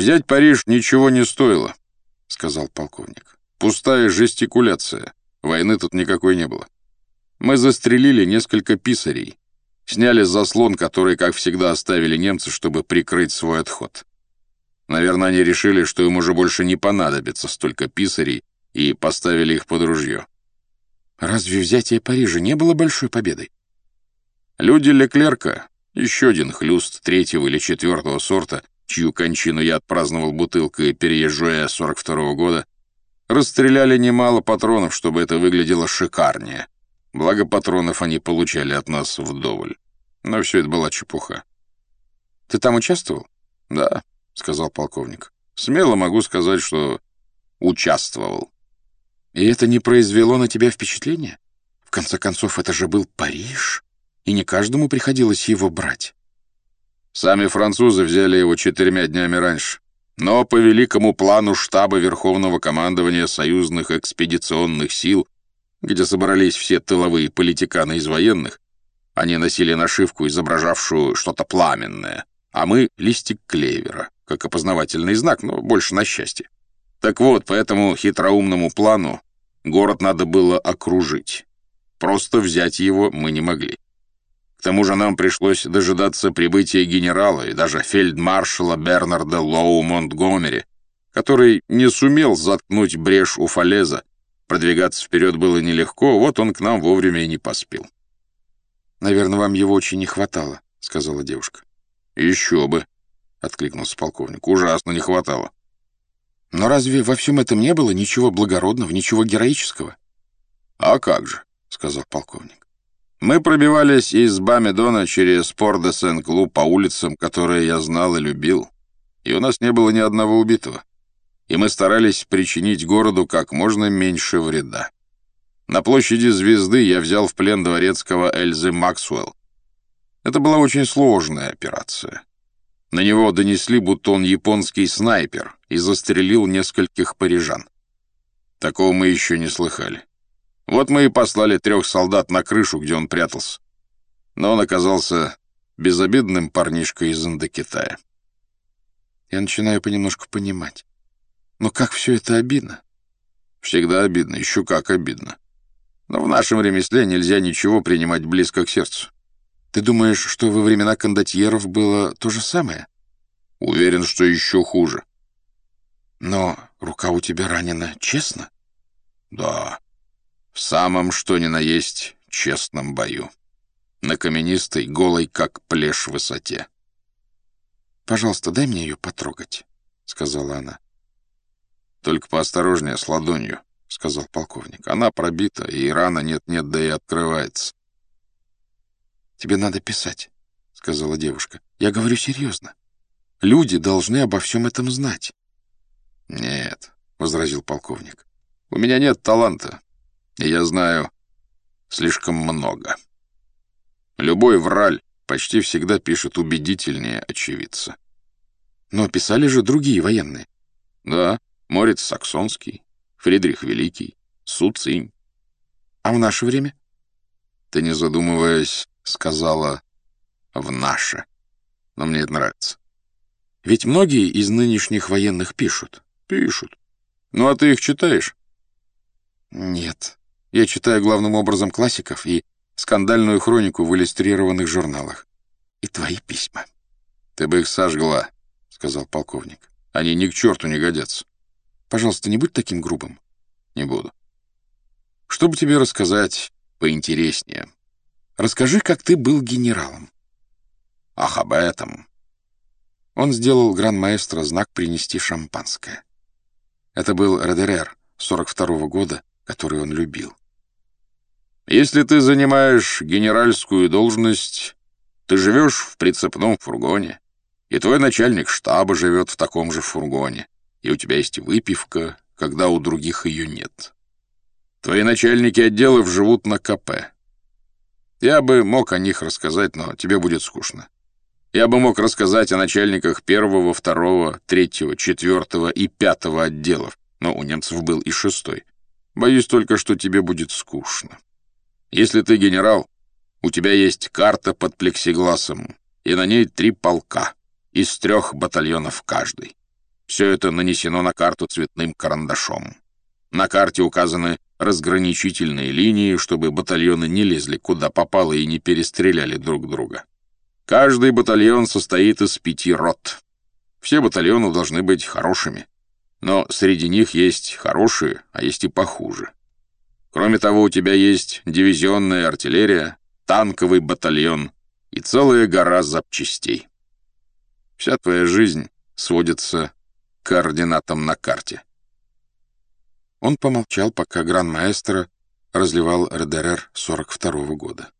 «Взять Париж ничего не стоило», — сказал полковник. «Пустая жестикуляция. Войны тут никакой не было. Мы застрелили несколько писарей, сняли заслон, который, как всегда, оставили немцы, чтобы прикрыть свой отход. Наверное, они решили, что им уже больше не понадобится столько писарей, и поставили их под ружье. Разве взятие Парижа не было большой победой? Люди Леклерка, еще один хлюст третьего или четвертого сорта, чью кончину я отпраздновал бутылкой переезжая 42-го года, расстреляли немало патронов, чтобы это выглядело шикарнее. Благо патронов они получали от нас вдоволь. Но все это была чепуха. «Ты там участвовал?» «Да», — сказал полковник. «Смело могу сказать, что участвовал». «И это не произвело на тебя впечатления? В конце концов, это же был Париж, и не каждому приходилось его брать». Сами французы взяли его четырьмя днями раньше. Но по великому плану штаба Верховного командования союзных экспедиционных сил, где собрались все тыловые политиканы из военных, они носили нашивку, изображавшую что-то пламенное, а мы — листик клевера, как опознавательный знак, но больше на счастье. Так вот, по этому хитроумному плану город надо было окружить. Просто взять его мы не могли. К тому же нам пришлось дожидаться прибытия генерала и даже фельдмаршала Бернарда Лоу Монтгомери, который не сумел заткнуть брешь у Фалеза. Продвигаться вперед было нелегко, вот он к нам вовремя и не поспел. «Наверное, вам его очень не хватало», — сказала девушка. «Еще бы», — откликнулся полковник, — «ужасно не хватало». «Но разве во всем этом не было ничего благородного, ничего героического?» «А как же», — сказал полковник. Мы пробивались из Бамедона через Пор-де-Сен-Клу по улицам, которые я знал и любил, и у нас не было ни одного убитого. И мы старались причинить городу как можно меньше вреда. На площади Звезды я взял в плен дворецкого Эльзы Максвелл. Это была очень сложная операция. На него донесли, будто он японский снайпер, и застрелил нескольких парижан. Такого мы еще не слыхали. Вот мы и послали трех солдат на крышу, где он прятался. Но он оказался безобидным парнишкой из Индокитая. Я начинаю понемножку понимать. Но как все это обидно? Всегда обидно, еще как обидно. Но в нашем ремесле нельзя ничего принимать близко к сердцу. Ты думаешь, что во времена кондотьеров было то же самое? Уверен, что еще хуже. Но рука у тебя ранена честно? Да. Самом что ни на есть честном бою. На каменистой, голой, как плешь высоте. «Пожалуйста, дай мне ее потрогать», — сказала она. «Только поосторожнее с ладонью», — сказал полковник. «Она пробита, и рана нет-нет, да и открывается». «Тебе надо писать», — сказала девушка. «Я говорю серьезно. Люди должны обо всем этом знать». «Нет», — возразил полковник. «У меня нет таланта. Я знаю слишком много. Любой враль почти всегда пишет убедительнее очевидца. Но писали же другие военные. Да, Морец Саксонский, Фридрих Великий, Су Цинь. А в наше время? Ты, не задумываясь, сказала «в наше». Но мне это нравится. Ведь многие из нынешних военных пишут. Пишут. Ну, а ты их читаешь? Нет. Я читаю главным образом классиков и скандальную хронику в иллюстрированных журналах. И твои письма. Ты бы их сожгла, — сказал полковник. Они ни к черту не годятся. Пожалуйста, не будь таким грубым. Не буду. Что бы тебе рассказать поинтереснее? Расскажи, как ты был генералом. Ах, об этом. Он сделал гран-маэстро знак принести шампанское. Это был Редерер 42-го года, который он любил. Если ты занимаешь генеральскую должность, ты живешь в прицепном фургоне, и твой начальник штаба живет в таком же фургоне, и у тебя есть выпивка, когда у других ее нет. Твои начальники отделов живут на КП. Я бы мог о них рассказать, но тебе будет скучно. Я бы мог рассказать о начальниках первого, второго, третьего, четвертого и пятого отделов, но у немцев был и шестой. Боюсь только, что тебе будет скучно. Если ты генерал, у тебя есть карта под плексигласом, и на ней три полка из трех батальонов каждый. Все это нанесено на карту цветным карандашом. На карте указаны разграничительные линии, чтобы батальоны не лезли куда попало и не перестреляли друг друга. Каждый батальон состоит из пяти рот. Все батальоны должны быть хорошими, но среди них есть хорошие, а есть и похуже. Кроме того, у тебя есть дивизионная артиллерия, танковый батальон и целая гора запчастей. Вся твоя жизнь сводится к координатам на карте. Он помолчал, пока гран-маэстро разливал РДР 42-го года.